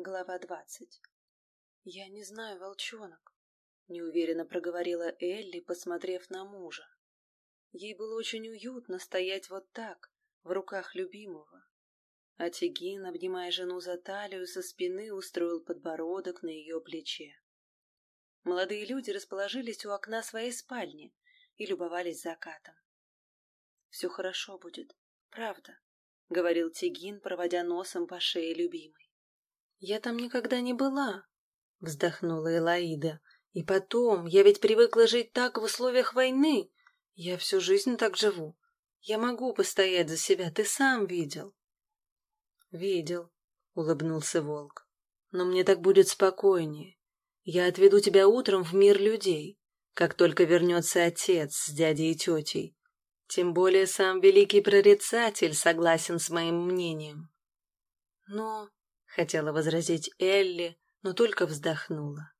Глава двадцать. «Я не знаю, волчонок», — неуверенно проговорила Элли, посмотрев на мужа. Ей было очень уютно стоять вот так, в руках любимого. А Тигин, обнимая жену за талию, со спины устроил подбородок на ее плече. Молодые люди расположились у окна своей спальни и любовались закатом. «Все хорошо будет, правда», — говорил Тигин, проводя носом по шее любимой. «Я там никогда не была», — вздохнула Элаида. «И потом, я ведь привыкла жить так в условиях войны. Я всю жизнь так живу. Я могу постоять за себя, ты сам видел». «Видел», — улыбнулся волк. «Но мне так будет спокойнее. Я отведу тебя утром в мир людей, как только вернется отец с дядей и тетей. Тем более сам великий прорицатель согласен с моим мнением». «Но...» Хотела возразить Элли, но только вздохнула.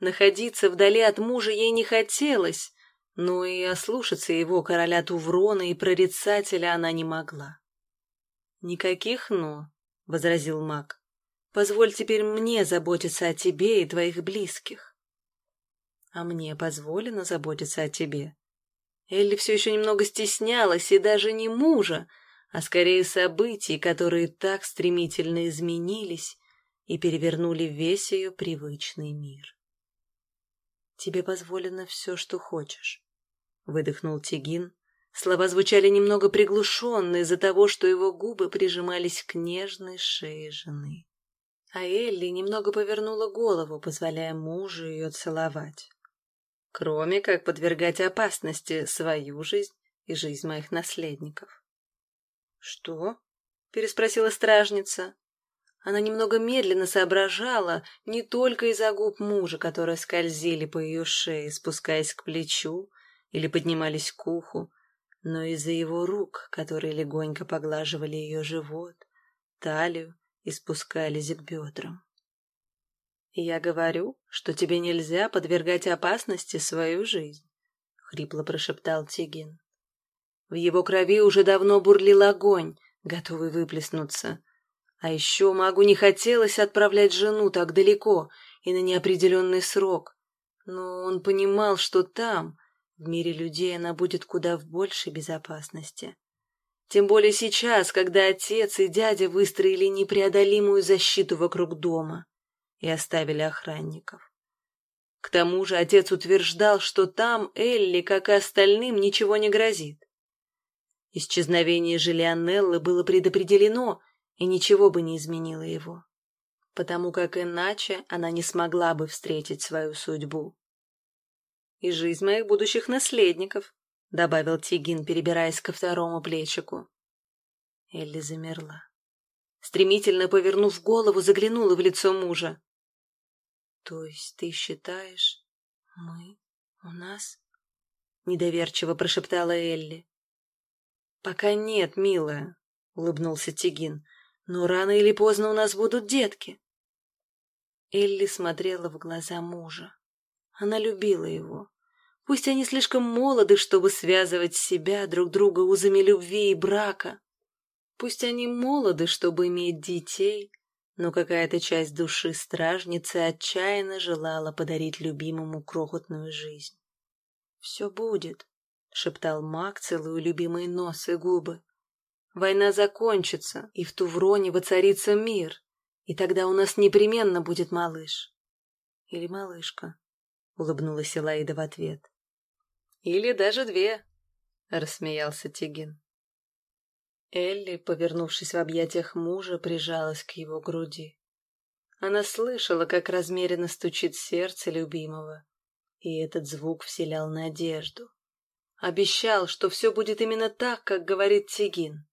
Находиться вдали от мужа ей не хотелось, но и ослушаться его короля Туврона и прорицателя она не могла. «Никаких «но», — возразил маг. «Позволь теперь мне заботиться о тебе и твоих близких». «А мне позволено заботиться о тебе?» Элли все еще немного стеснялась и даже не мужа, а скорее событий, которые так стремительно изменились и перевернули весь ее привычный мир. «Тебе позволено все, что хочешь», — выдохнул Тигин. Слова звучали немного приглушенно из-за того, что его губы прижимались к нежной шее жены. А Элли немного повернула голову, позволяя мужу ее целовать. Кроме как подвергать опасности свою жизнь и жизнь моих наследников. «Что?» — переспросила стражница. Она немного медленно соображала не только из-за губ мужа, которые скользили по ее шее, спускаясь к плечу или поднимались к уху, но из-за его рук, которые легонько поглаживали ее живот, талию и спускались к бедрам. «Я говорю, что тебе нельзя подвергать опасности свою жизнь», — хрипло прошептал Тигин. В его крови уже давно бурлил огонь, готовый выплеснуться. А еще магу не хотелось отправлять жену так далеко и на неопределенный срок. Но он понимал, что там, в мире людей, она будет куда в большей безопасности. Тем более сейчас, когда отец и дядя выстроили непреодолимую защиту вокруг дома и оставили охранников. К тому же отец утверждал, что там Элли, как и остальным, ничего не грозит. Исчезновение Жилианеллы было предопределено, и ничего бы не изменило его, потому как иначе она не смогла бы встретить свою судьбу. «И жизнь моих будущих наследников», — добавил Тигин, перебираясь ко второму плечику. Элли замерла. Стремительно повернув голову, заглянула в лицо мужа. «То есть ты считаешь, мы у нас?» — недоверчиво прошептала Элли. «Пока нет, милая», — улыбнулся Тигин. «Но рано или поздно у нас будут детки». Элли смотрела в глаза мужа. Она любила его. Пусть они слишком молоды, чтобы связывать себя друг друга узами любви и брака. Пусть они молоды, чтобы иметь детей, но какая-то часть души стражницы отчаянно желала подарить любимому крохотную жизнь. «Все будет», — шептал маг, целуя любимые нос и губы. «Война закончится, и в Тувроне воцарится мир, и тогда у нас непременно будет малыш». «Или малышка», — улыбнулась Элаида в ответ. «Или даже две», — рассмеялся Тигин. Элли, повернувшись в объятиях мужа, прижалась к его груди. Она слышала, как размеренно стучит сердце любимого, и этот звук вселял надежду. Обещал, что все будет именно так, как говорит Тигин.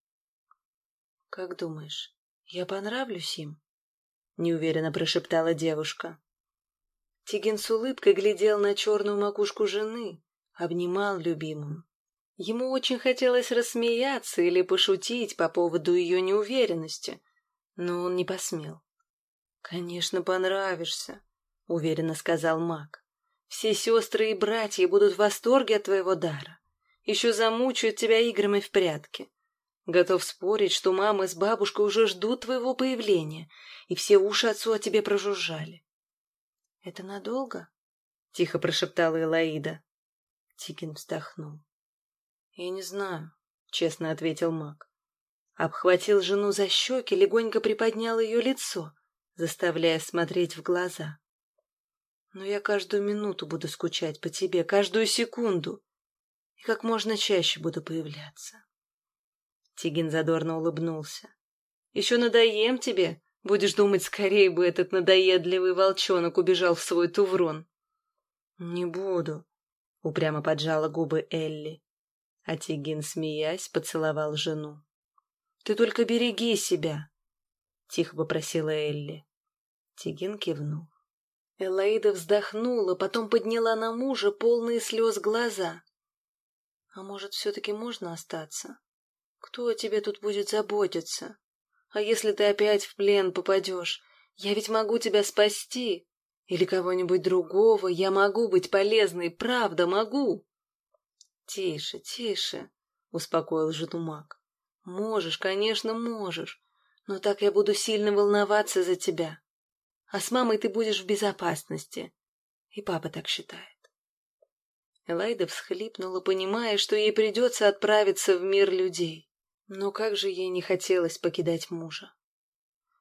«Как думаешь, я понравлюсь им?» — неуверенно прошептала девушка. Тигин с улыбкой глядел на черную макушку жены, обнимал любимую. Ему очень хотелось рассмеяться или пошутить по поводу ее неуверенности, но он не посмел. «Конечно, понравишься», — уверенно сказал маг. Все сестры и братья будут в восторге от твоего дара. Еще замучают тебя играми в прятки. Готов спорить, что мама с бабушкой уже ждут твоего появления, и все уши отцу о тебе прожужжали. — Это надолго? — тихо прошептала Элаида. Тикин вздохнул. — Я не знаю, — честно ответил маг. Обхватил жену за щеки, легонько приподнял ее лицо, заставляя смотреть в глаза. — Но я каждую минуту буду скучать по тебе, каждую секунду, и как можно чаще буду появляться. Тигин задорно улыбнулся. «Еще надоем тебе? Будешь думать, скорее бы этот надоедливый волчонок убежал в свой туврон». «Не буду», — упрямо поджала губы Элли. А Тигин, смеясь, поцеловал жену. «Ты только береги себя», — тихо попросила Элли. Тигин кивнул. Элаида вздохнула, потом подняла на мужа полные слез глаза. «А может, все-таки можно остаться?» Кто о тебе тут будет заботиться? А если ты опять в плен попадешь? Я ведь могу тебя спасти. Или кого-нибудь другого. Я могу быть полезной, правда, могу. Тише, тише, успокоил жену маг. Можешь, конечно, можешь. Но так я буду сильно волноваться за тебя. А с мамой ты будешь в безопасности. И папа так считает. Элайда всхлипнула, понимая, что ей придется отправиться в мир людей. Но как же ей не хотелось покидать мужа.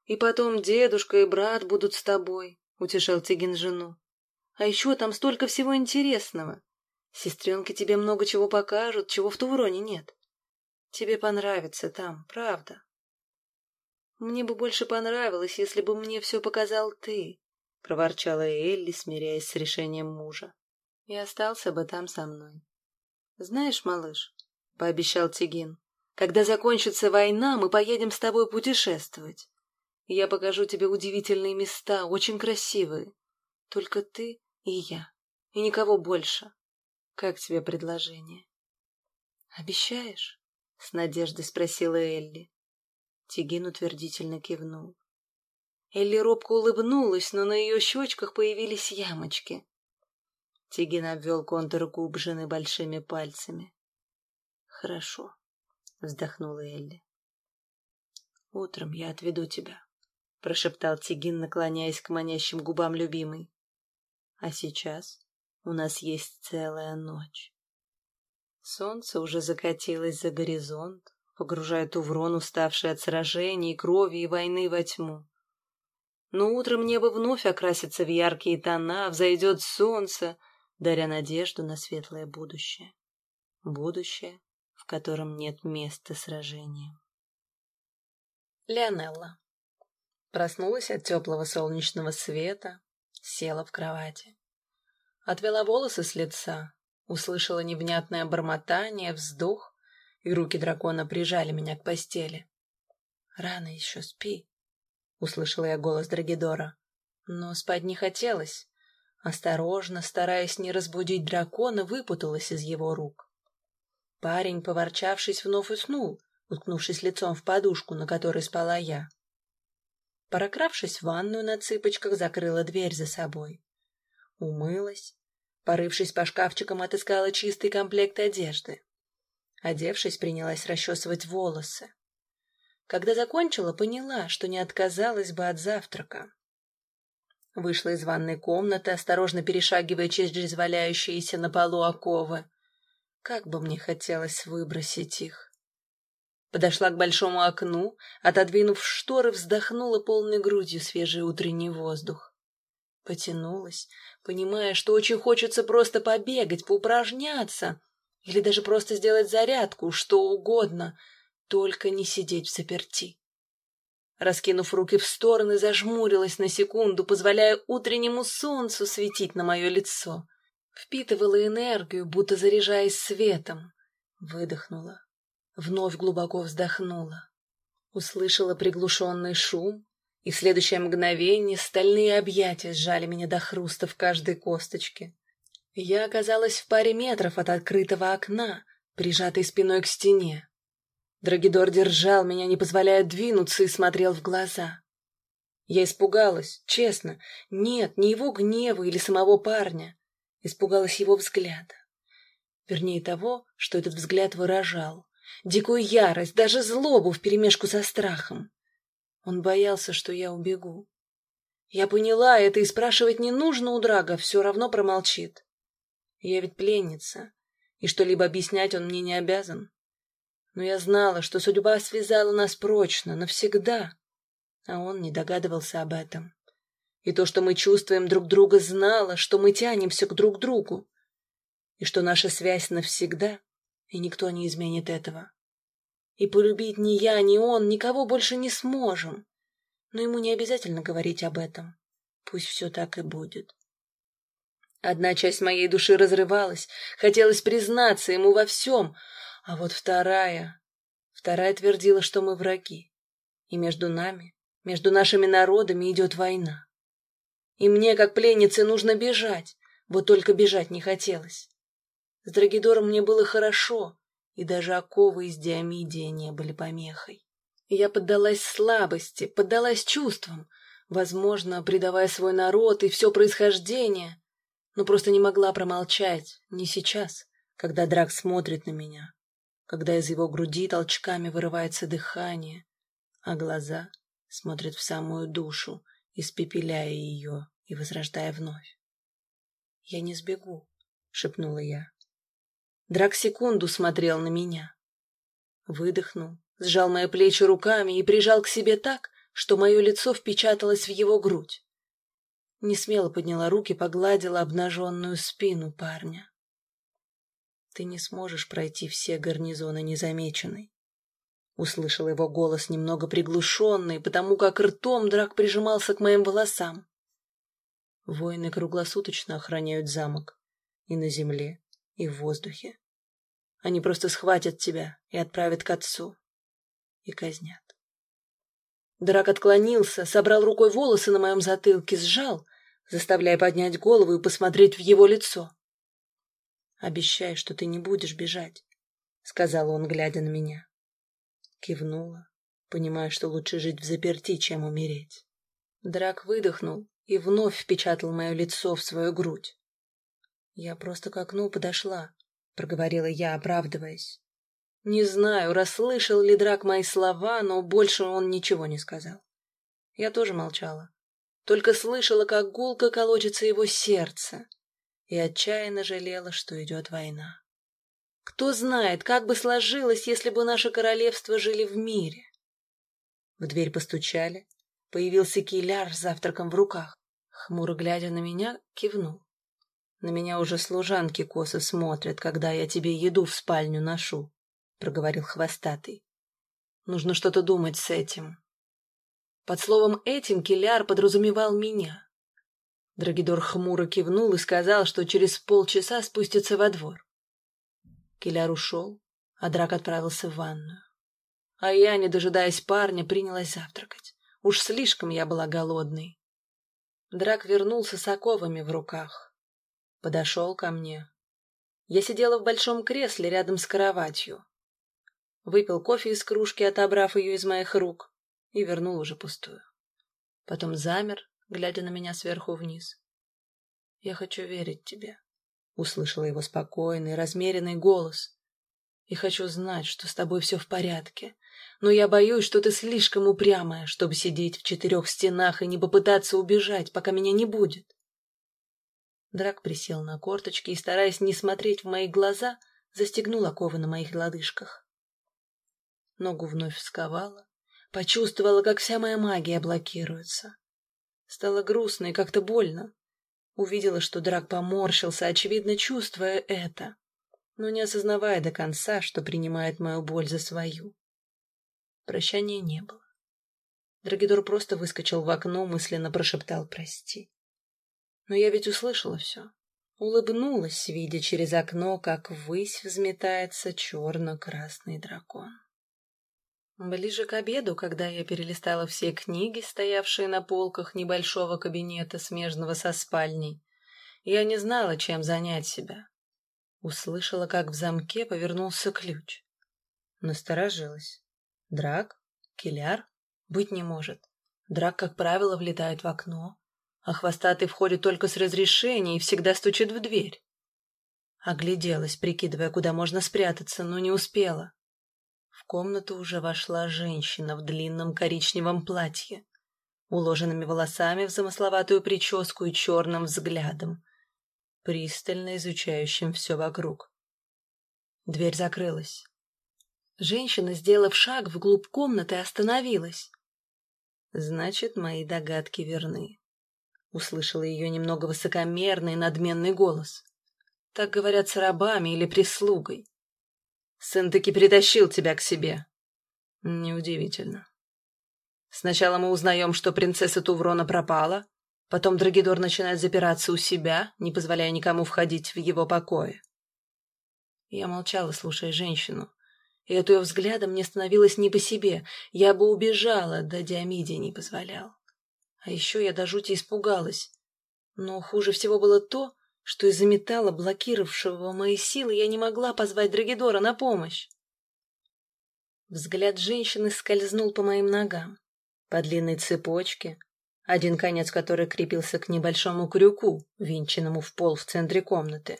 «И потом дедушка и брат будут с тобой», — утешал Тигин жену. «А еще там столько всего интересного. Сестренки тебе много чего покажут, чего в Тувроне нет. Тебе понравится там, правда». «Мне бы больше понравилось, если бы мне все показал ты», — проворчала Элли, смиряясь с решением мужа. «И остался бы там со мной». «Знаешь, малыш», — пообещал Тигин, когда закончится война, мы поедем с тобой путешествовать. Я покажу тебе удивительные места, очень красивые. Только ты и я, и никого больше. Как тебе предложение? Обещаешь? С надеждой спросила Элли. Тигин утвердительно кивнул. Элли робко улыбнулась, но на ее щечках появились ямочки. Тигин обвел контур губ жены большими пальцами. Хорошо. — вздохнула Элли. «Утром я отведу тебя», — прошептал Тигин, наклоняясь к манящим губам любимой. «А сейчас у нас есть целая ночь». Солнце уже закатилось за горизонт, погружая Туврон, уставший от сражений, крови и войны во тьму. Но утром небо вновь окрасится в яркие тона, взойдет солнце, даря надежду на светлое будущее. Будущее, в котором нет места сражениям. Леонелла. Проснулась от теплого солнечного света, села в кровати. Отвела волосы с лица, услышала невнятное бормотание, вздох, и руки дракона прижали меня к постели. «Рано еще спи», — услышала я голос Драгидора. Но спать не хотелось. Осторожно, стараясь не разбудить дракона, выпуталась из его рук. Парень, поворчавшись, вновь уснул, уткнувшись лицом в подушку, на которой спала я. Прокравшись в ванную на цыпочках, закрыла дверь за собой. Умылась. Порывшись по шкафчикам, отыскала чистый комплект одежды. Одевшись, принялась расчесывать волосы. Когда закончила, поняла, что не отказалась бы от завтрака. Вышла из ванной комнаты, осторожно перешагивая через валяющиеся на полу оковы. Как бы мне хотелось выбросить их. Подошла к большому окну, отодвинув шторы, вздохнула полной грудью свежий утренний воздух. Потянулась, понимая, что очень хочется просто побегать, поупражняться или даже просто сделать зарядку, что угодно, только не сидеть в заперти. Раскинув руки в стороны, зажмурилась на секунду, позволяя утреннему солнцу светить на мое лицо. Впитывала энергию, будто заряжаясь светом. Выдохнула. Вновь глубоко вздохнула. Услышала приглушенный шум, и в следующее мгновение стальные объятия сжали меня до хруста в каждой косточке. Я оказалась в паре метров от открытого окна, прижатой спиной к стене. Драгидор держал меня, не позволяя двинуться, и смотрел в глаза. Я испугалась, честно. Нет, не его гнева или самого парня. Испугалась его взгляда. Вернее, того, что этот взгляд выражал. дикую ярость, даже злобу вперемешку со страхом. Он боялся, что я убегу. Я поняла это, и спрашивать не нужно у Драга, все равно промолчит. Я ведь пленница, и что-либо объяснять он мне не обязан. Но я знала, что судьба связала нас прочно, навсегда, а он не догадывался об этом. И то, что мы чувствуем друг друга, знала, что мы тянемся к друг другу, и что наша связь навсегда, и никто не изменит этого. И полюбить ни я, ни он никого больше не сможем. Но ему не обязательно говорить об этом. Пусть все так и будет. Одна часть моей души разрывалась, хотелось признаться ему во всем, а вот вторая... Вторая твердила, что мы враги, и между нами, между нашими народами идет война. И мне, как пленнице, нужно бежать, вот только бежать не хотелось. С Драгидором мне было хорошо, и даже оковы из диамидия не были помехой. Я поддалась слабости, поддалась чувствам, возможно, предавая свой народ и все происхождение, но просто не могла промолчать, не сейчас, когда Драк смотрит на меня, когда из его груди толчками вырывается дыхание, а глаза смотрят в самую душу, испепеляя ее и возрождая вновь. «Я не сбегу», — шепнула я. Драк секунду смотрел на меня. Выдохнул, сжал мои плечи руками и прижал к себе так, что мое лицо впечаталось в его грудь. Не смело подняла руки, погладила обнаженную спину парня. «Ты не сможешь пройти все гарнизоны незамеченной», — услышал его голос немного приглушенный, потому как ртом Драк прижимался к моим волосам. Воины круглосуточно охраняют замок и на земле, и в воздухе. Они просто схватят тебя и отправят к отцу. И казнят. Драк отклонился, собрал рукой волосы на моем затылке, сжал, заставляя поднять голову и посмотреть в его лицо. «Обещай, что ты не будешь бежать», — сказал он, глядя на меня. Кивнула, понимая, что лучше жить в заперти, чем умереть. Драк выдохнул и вновь впечатал мое лицо в свою грудь. «Я просто к окну подошла», — проговорила я, оправдываясь. Не знаю, расслышал ли Драк мои слова, но больше он ничего не сказал. Я тоже молчала. Только слышала, как гулко колотится его сердце, и отчаянно жалела, что идет война. Кто знает, как бы сложилось, если бы наше королевство жили в мире. В дверь постучали. Появился киляр с завтраком в руках. Хмуро глядя на меня, кивнул. На меня уже служанки косо смотрят, когда я тебе еду в спальню ношу, — проговорил хвостатый. Нужно что-то думать с этим. Под словом «этим» Киляр подразумевал меня. Драгидор хмуро кивнул и сказал, что через полчаса спустится во двор. Киляр ушел, а Драк отправился в ванную. А я, не дожидаясь парня, принялась завтракать. Уж слишком я была голодной. Драк вернулся с оковами в руках подошел ко мне. Я сидела в большом кресле рядом с кроватью. Выпил кофе из кружки, отобрав ее из моих рук, и вернул уже пустую. Потом замер, глядя на меня сверху вниз. «Я хочу верить тебе», — услышала его спокойный, размеренный голос. «И хочу знать, что с тобой все в порядке, но я боюсь, что ты слишком упрямая, чтобы сидеть в четырех стенах и не попытаться убежать, пока меня не будет. Драк присел на корточки и, стараясь не смотреть в мои глаза, застегнул оковы на моих лодыжках. Ногу вновь сковала, почувствовала, как вся моя магия блокируется. Стало грустно и как-то больно. Увидела, что Драк поморщился, очевидно чувствуя это, но не осознавая до конца, что принимает мою боль за свою. Прощания не было. Драгидор просто выскочил в окно, мысленно прошептал «прости». Но я ведь услышала все. Улыбнулась, видя через окно, как ввысь взметается черно-красный дракон. Ближе к обеду, когда я перелистала все книги, стоявшие на полках небольшого кабинета, смежного со спальней, я не знала, чем занять себя. Услышала, как в замке повернулся ключ. Насторожилась. Драк? Киляр? Быть не может. Драк, как правило, влетает в окно, а хвостатый входит только с разрешения и всегда стучит в дверь. Огляделась, прикидывая, куда можно спрятаться, но не успела. Комнату уже вошла женщина в длинном коричневом платье, уложенными волосами в замысловатую прическу и черным взглядом, пристально изучающим все вокруг. Дверь закрылась. Женщина, сделав шаг вглубь комнаты, остановилась. Значит, мои догадки верны. Услышала ее немного высокомерный надменный голос. Так говорят с рабами или прислугой. Сын таки притащил тебя к себе. Неудивительно. Сначала мы узнаем, что принцесса Туврона пропала, потом Драгидор начинает запираться у себя, не позволяя никому входить в его покое. Я молчала, слушая женщину, и от ее взгляда мне становилось не по себе. Я бы убежала, да Диомидий не позволял. А еще я до жути испугалась. Но хуже всего было то, что из-за металла, блокировавшего мои силы, я не могла позвать Драгидора на помощь. Взгляд женщины скользнул по моим ногам, по длинной цепочке, один конец которой крепился к небольшому крюку, винченному в пол в центре комнаты.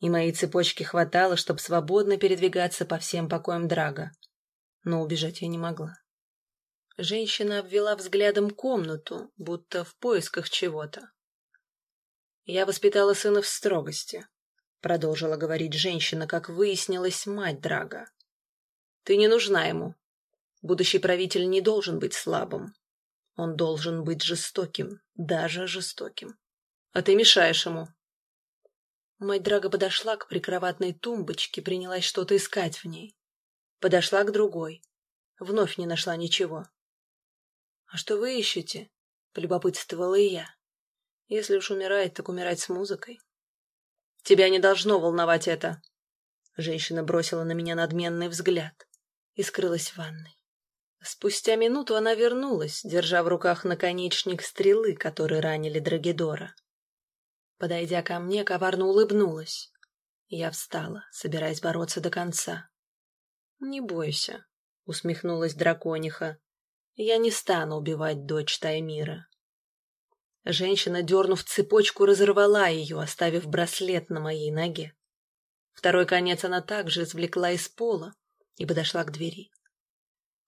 И моей цепочки хватало, чтобы свободно передвигаться по всем покоям Драга. Но убежать я не могла. Женщина обвела взглядом комнату, будто в поисках чего-то. «Я воспитала сына в строгости», — продолжила говорить женщина, как выяснилась мать Драга. «Ты не нужна ему. Будущий правитель не должен быть слабым. Он должен быть жестоким, даже жестоким. А ты мешаешь ему». Мать Драга подошла к прикроватной тумбочке, принялась что-то искать в ней. Подошла к другой. Вновь не нашла ничего. «А что вы ищете?» — полюбопытствовала и я. Если уж умирает, так умирать с музыкой. Тебя не должно волновать это. Женщина бросила на меня надменный взгляд и скрылась в ванной. Спустя минуту она вернулась, держа в руках наконечник стрелы, который ранили Драгидора. Подойдя ко мне, коварно улыбнулась. Я встала, собираясь бороться до конца. «Не бойся», — усмехнулась дракониха. «Я не стану убивать дочь Таймира. Женщина, дернув цепочку, разорвала ее, оставив браслет на моей ноге. Второй конец она также извлекла из пола и подошла к двери.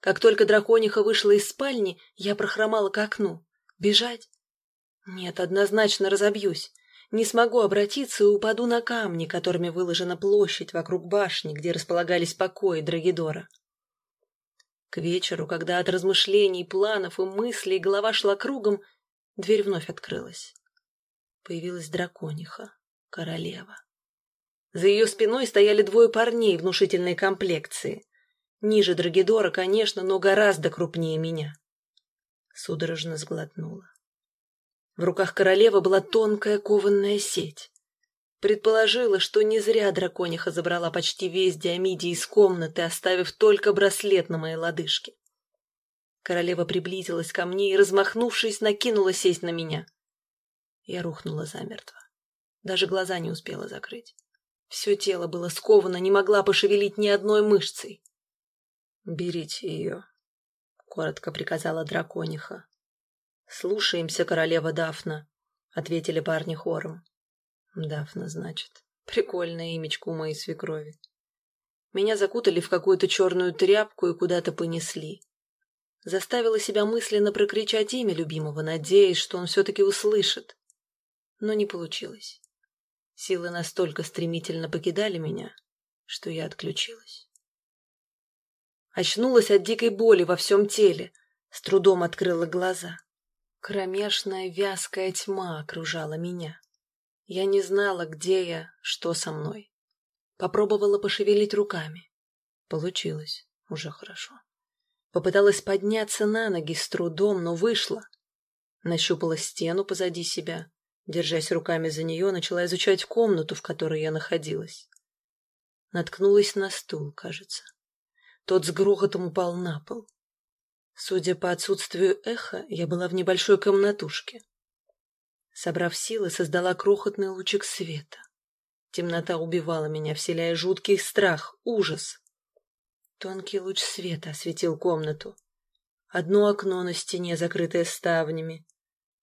Как только дракониха вышла из спальни, я прохромала к окну. Бежать? Нет, однозначно разобьюсь. Не смогу обратиться и упаду на камни, которыми выложена площадь вокруг башни, где располагались покои Драгидора. К вечеру, когда от размышлений, планов и мыслей голова шла кругом, Дверь вновь открылась. Появилась дракониха, королева. За ее спиной стояли двое парней внушительной комплекции. Ниже Драгидора, конечно, но гораздо крупнее меня. Судорожно сглотнула. В руках королевы была тонкая кованная сеть. Предположила, что не зря дракониха забрала почти весь диамидий из комнаты, оставив только браслет на моей лодыжке. Королева приблизилась ко мне и, размахнувшись, накинула сесть на меня. Я рухнула замертво. Даже глаза не успела закрыть. Все тело было сковано, не могла пошевелить ни одной мышцей. «Берите ее», — коротко приказала дракониха. «Слушаемся, королева Дафна», — ответили парни хором. «Дафна, значит. Прикольное имечко у моей свекрови». Меня закутали в какую-то черную тряпку и куда-то понесли. Заставила себя мысленно прокричать имя любимого, надеясь, что он все-таки услышит. Но не получилось. Силы настолько стремительно покидали меня, что я отключилась. Очнулась от дикой боли во всем теле, с трудом открыла глаза. Кромешная вязкая тьма окружала меня. Я не знала, где я, что со мной. Попробовала пошевелить руками. Получилось. Уже хорошо. Попыталась подняться на ноги с трудом, но вышла. Нащупала стену позади себя. Держась руками за нее, начала изучать комнату, в которой я находилась. Наткнулась на стул, кажется. Тот с грохотом упал на пол. Судя по отсутствию эха, я была в небольшой комнатушке. Собрав силы, создала крохотный лучик света. Темнота убивала меня, вселяя жуткий страх, ужас. Тонкий луч света осветил комнату. Одно окно на стене, закрытое ставнями,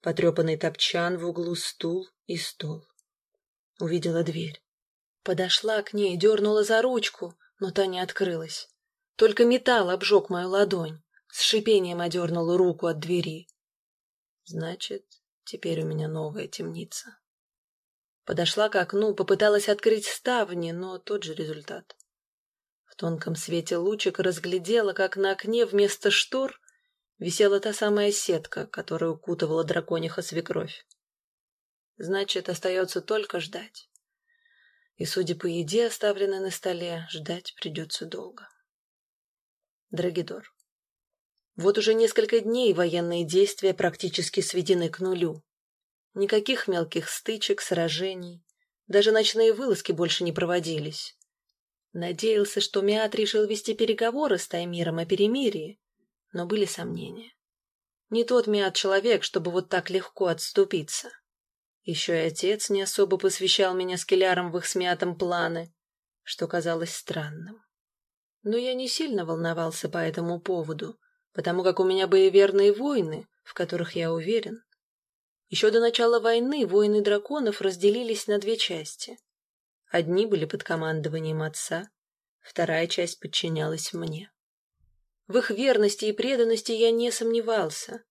потрепанный топчан в углу, стул и стол. Увидела дверь. Подошла к ней, дернула за ручку, но та не открылась. Только металл обжег мою ладонь, с шипением одернул руку от двери. Значит, теперь у меня новая темница. Подошла к окну, попыталась открыть ставни, но тот же результат. Тонком свете лучик разглядела, как на окне вместо штор висела та самая сетка, которая укутывала дракониха свекровь. Значит, остается только ждать. И, судя по еде, оставленной на столе, ждать придется долго. Драгидор. Вот уже несколько дней военные действия практически сведены к нулю. Никаких мелких стычек, сражений. Даже ночные вылазки больше не проводились. Надеялся, что Миат решил вести переговоры с Таймиром о перемирии, но были сомнения. Не тот Миат человек, чтобы вот так легко отступиться. Еще и отец не особо посвящал меня с Келяром в их смятом планы, что казалось странным. Но я не сильно волновался по этому поводу, потому как у меня были верные войны, в которых я уверен. Еще до начала войны воины драконов разделились на две части. Одни были под командованием отца, вторая часть подчинялась мне. В их верности и преданности я не сомневался.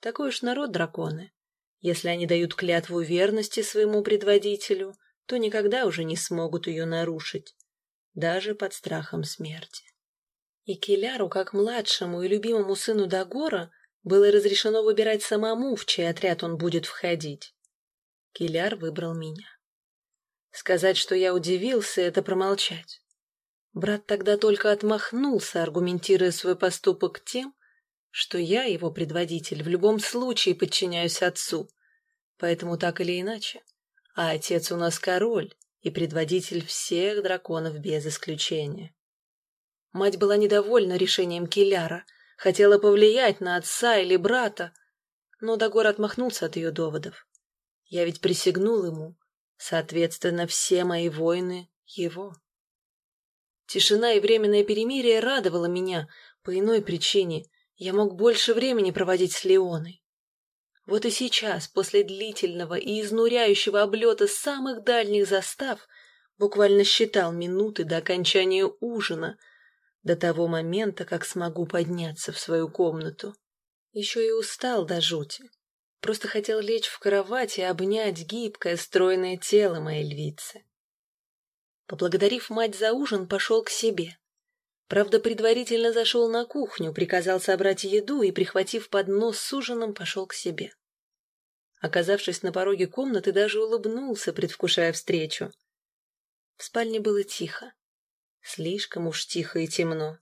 Такой уж народ драконы. Если они дают клятву верности своему предводителю, то никогда уже не смогут ее нарушить, даже под страхом смерти. И Келяру, как младшему и любимому сыну Дагора, было разрешено выбирать самому, в чей отряд он будет входить. Киляр выбрал меня. Сказать, что я удивился, это промолчать. Брат тогда только отмахнулся, аргументируя свой поступок тем, что я, его предводитель, в любом случае подчиняюсь отцу, поэтому так или иначе. А отец у нас король и предводитель всех драконов без исключения. Мать была недовольна решением Киляра — хотела повлиять на отца или брата, но Дагор отмахнулся от ее доводов. Я ведь присягнул ему, соответственно, все мои воины — его. Тишина и временное перемирие радовало меня по иной причине. Я мог больше времени проводить с Леоной. Вот и сейчас, после длительного и изнуряющего облета самых дальних застав, буквально считал минуты до окончания ужина, до того момента, как смогу подняться в свою комнату. Еще и устал до жути. Просто хотел лечь в кровать и обнять гибкое, стройное тело моей львицы. Поблагодарив мать за ужин, пошел к себе. Правда, предварительно зашел на кухню, приказал собрать еду и, прихватив поднос с ужином, пошел к себе. Оказавшись на пороге комнаты, даже улыбнулся, предвкушая встречу. В спальне было тихо. Слишком уж тихо и темно.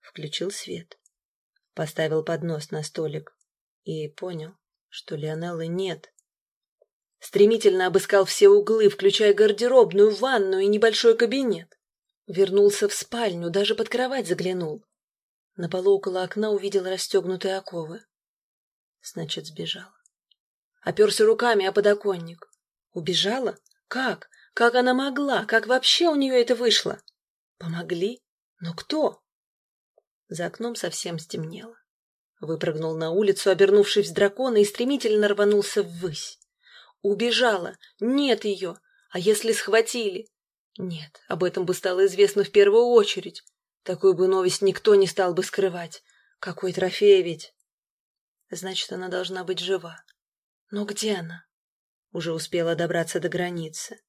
Включил свет. Поставил поднос на столик и понял, что Лионеллы нет. Стремительно обыскал все углы, включая гардеробную, ванную и небольшой кабинет. Вернулся в спальню, даже под кровать заглянул. На полу около окна увидел расстегнутые оковы. Значит, сбежала. Оперся руками о подоконник. Убежала? Как? Как она могла? Как вообще у нее это вышло? Помогли? Но кто? За окном совсем стемнело. Выпрыгнул на улицу, обернувшись в дракона, и стремительно рванулся ввысь. Убежала. Нет ее. А если схватили? Нет, об этом бы стало известно в первую очередь. Такую бы новость никто не стал бы скрывать. Какой трофей ведь? Значит, она должна быть жива. Но где она? Уже успела добраться до границы.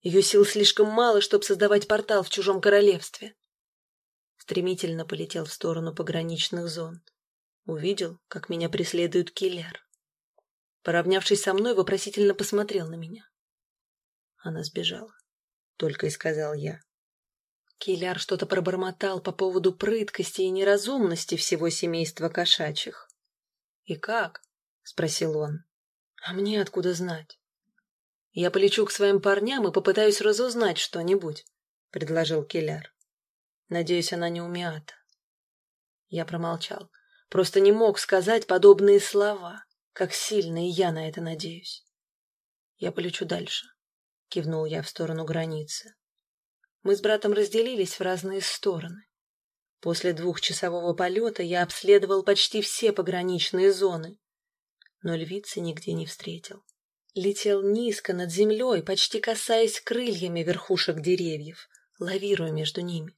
Ее сил слишком мало, чтобы создавать портал в чужом королевстве. Стремительно полетел в сторону пограничных зон. Увидел, как меня преследует киллер. Поравнявшись со мной, вопросительно посмотрел на меня. Она сбежала. Только и сказал я. Киляр что-то пробормотал по поводу прыткости и неразумности всего семейства кошачьих. «И как?» — спросил он. «А мне откуда знать?» «Я полечу к своим парням и попытаюсь разузнать что-нибудь», — предложил Келляр. «Надеюсь, она не умиата». Я промолчал. Просто не мог сказать подобные слова, как сильно и я на это надеюсь. «Я полечу дальше», — кивнул я в сторону границы. Мы с братом разделились в разные стороны. После двухчасового полета я обследовал почти все пограничные зоны, но львицы нигде не встретил летел низко над землей, почти касаясь крыльями верхушек деревьев, лавируя между ними.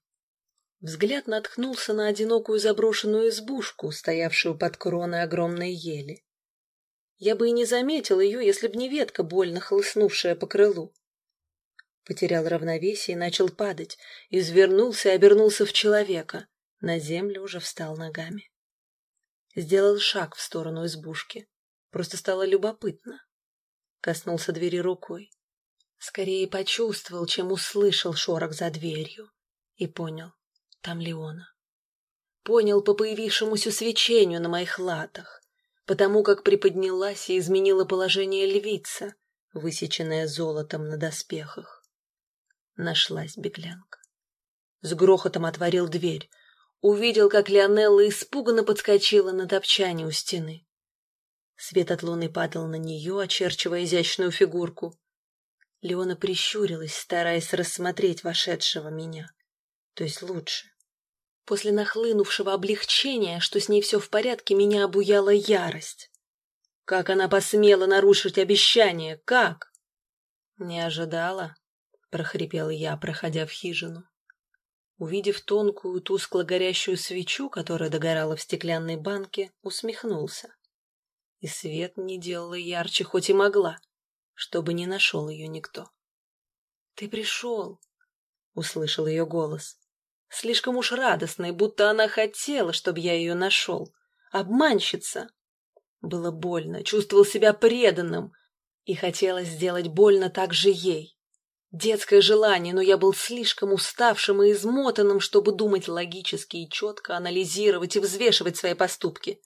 Взгляд наткнулся на одинокую заброшенную избушку, стоявшую под кроной огромной ели. Я бы и не заметил ее, если б не ветка, больно хлыстнувшая по крылу. Потерял равновесие и начал падать, извернулся и обернулся в человека. На землю уже встал ногами. Сделал шаг в сторону избушки. Просто стало любопытно. Коснулся двери рукой. Скорее почувствовал, чем услышал шорох за дверью. И понял, там Леона. Понял по появившемуся свечению на моих латах, потому как приподнялась и изменила положение львица, высеченная золотом на доспехах. Нашлась беглянка. С грохотом отворил дверь, увидел, как Леонелла испуганно подскочила на топчане у стены. Свет от луны падал на нее, очерчивая изящную фигурку. Леона прищурилась, стараясь рассмотреть вошедшего меня. То есть лучше. После нахлынувшего облегчения, что с ней все в порядке, меня обуяла ярость. Как она посмела нарушить обещание? Как? Не ожидала, — прохрипела я, проходя в хижину. Увидев тонкую, тускло горящую свечу, которая догорала в стеклянной банке, усмехнулся. И свет не делала ярче, хоть и могла, чтобы не нашел ее никто. — Ты пришел, — услышал ее голос. Слишком уж радостный, будто она хотела, чтобы я ее нашел. Обманщица! Было больно, чувствовал себя преданным, и хотелось сделать больно так же ей. Детское желание, но я был слишком уставшим и измотанным, чтобы думать логически и четко, анализировать и взвешивать свои поступки.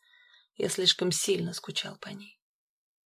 Я слишком сильно скучал по ней.